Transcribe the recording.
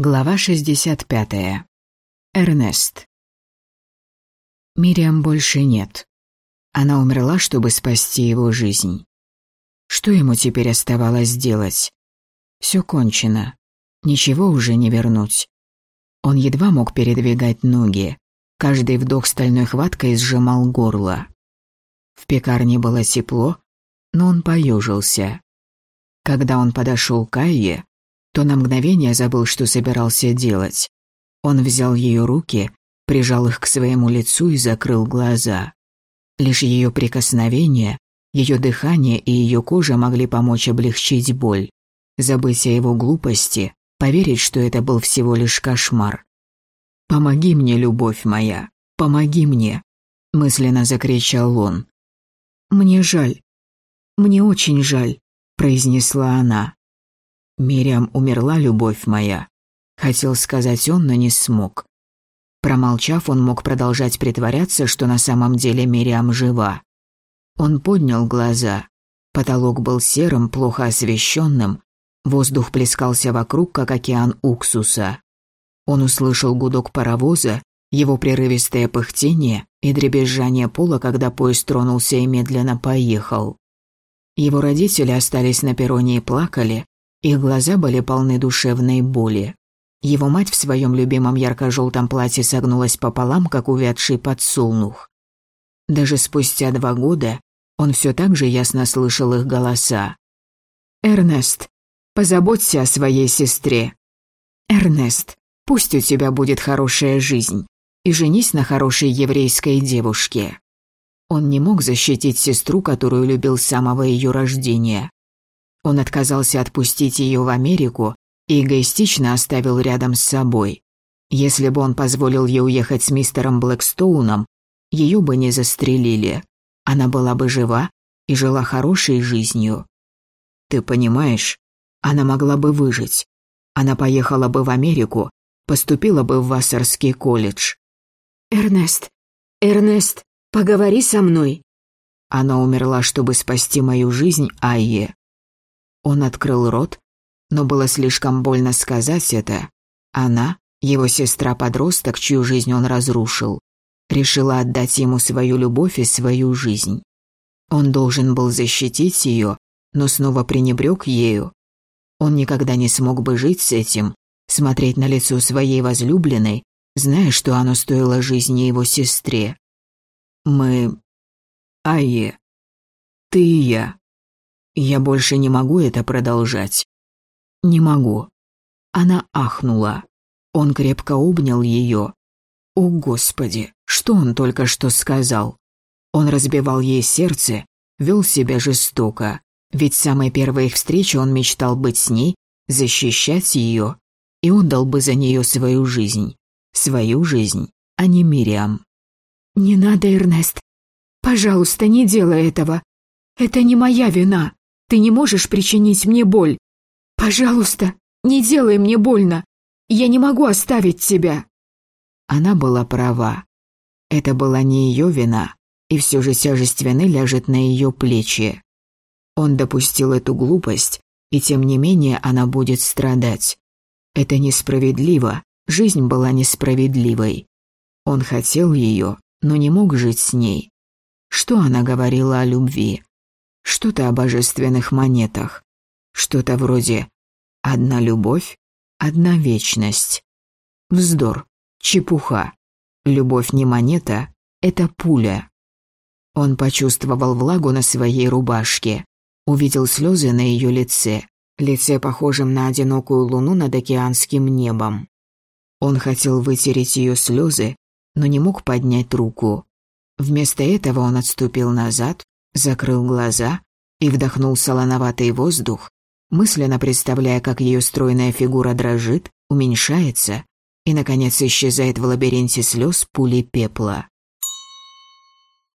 Глава 65. Эрнест. Мириам больше нет. Она умерла, чтобы спасти его жизнь. Что ему теперь оставалось делать? Все кончено. Ничего уже не вернуть. Он едва мог передвигать ноги. Каждый вдох стальной хваткой сжимал горло. В пекарне было тепло, но он поежился. Когда он подошел к Айе, то на мгновение забыл, что собирался делать. Он взял ее руки, прижал их к своему лицу и закрыл глаза. Лишь ее прикосновение, ее дыхание и ее кожа могли помочь облегчить боль, забыть о его глупости, поверить, что это был всего лишь кошмар. «Помоги мне, любовь моя, помоги мне!» – мысленно закричал он. «Мне жаль, мне очень жаль», – произнесла она. «Мириам умерла, любовь моя», — хотел сказать он, но не смог. Промолчав, он мог продолжать притворяться, что на самом деле Мириам жива. Он поднял глаза. Потолок был серым, плохо освещенным, воздух плескался вокруг, как океан уксуса. Он услышал гудок паровоза, его прерывистое пыхтение и дребезжание пола, когда поезд тронулся и медленно поехал. Его родители остались на перроне и плакали, их глаза были полны душевной боли. Его мать в своем любимом ярко-желтом платье согнулась пополам, как увядший подсолнух. Даже спустя два года он все так же ясно слышал их голоса. «Эрнест, позаботься о своей сестре. Эрнест, пусть у тебя будет хорошая жизнь, и женись на хорошей еврейской девушке». Он не мог защитить сестру, которую любил с самого ее рождения. Он отказался отпустить ее в Америку и эгоистично оставил рядом с собой. Если бы он позволил ей уехать с мистером Блэкстоуном, ее бы не застрелили. Она была бы жива и жила хорошей жизнью. Ты понимаешь, она могла бы выжить. Она поехала бы в Америку, поступила бы в Вассерский колледж. «Эрнест, Эрнест, поговори со мной». Она умерла, чтобы спасти мою жизнь, Айе. Он открыл рот, но было слишком больно сказать это. Она, его сестра-подросток, чью жизнь он разрушил, решила отдать ему свою любовь и свою жизнь. Он должен был защитить ее, но снова пренебрег ею. Он никогда не смог бы жить с этим, смотреть на лицо своей возлюбленной, зная, что оно стоило жизни его сестре. Мы... Айе. Ты и я. Я больше не могу это продолжать. Не могу. Она ахнула. Он крепко обнял ее. О, Господи, что он только что сказал? Он разбивал ей сердце, вел себя жестоко. Ведь с самой первой их встречи он мечтал быть с ней, защищать ее, и отдал бы за нее свою жизнь. Свою жизнь, а не Мириам. «Не надо, Эрнест. Пожалуйста, не делай этого. Это не моя вина. Ты не можешь причинить мне боль. Пожалуйста, не делай мне больно. Я не могу оставить тебя». Она была права. Это была не ее вина, и все же тяжесть вины ляжет на ее плечи. Он допустил эту глупость, и тем не менее она будет страдать. Это несправедливо, жизнь была несправедливой. Он хотел ее, но не мог жить с ней. Что она говорила о любви? Что-то о божественных монетах. Что-то вроде «одна любовь, одна вечность». Вздор, чепуха. Любовь не монета, это пуля. Он почувствовал влагу на своей рубашке, увидел слезы на ее лице, лице похожем на одинокую луну над океанским небом. Он хотел вытереть ее слезы, но не мог поднять руку. Вместо этого он отступил назад, закрыл глаза и вдохнул солоноватый воздух, мысленно представляя, как ее стройная фигура дрожит, уменьшается и, наконец, исчезает в лабиринте слез пули пепла.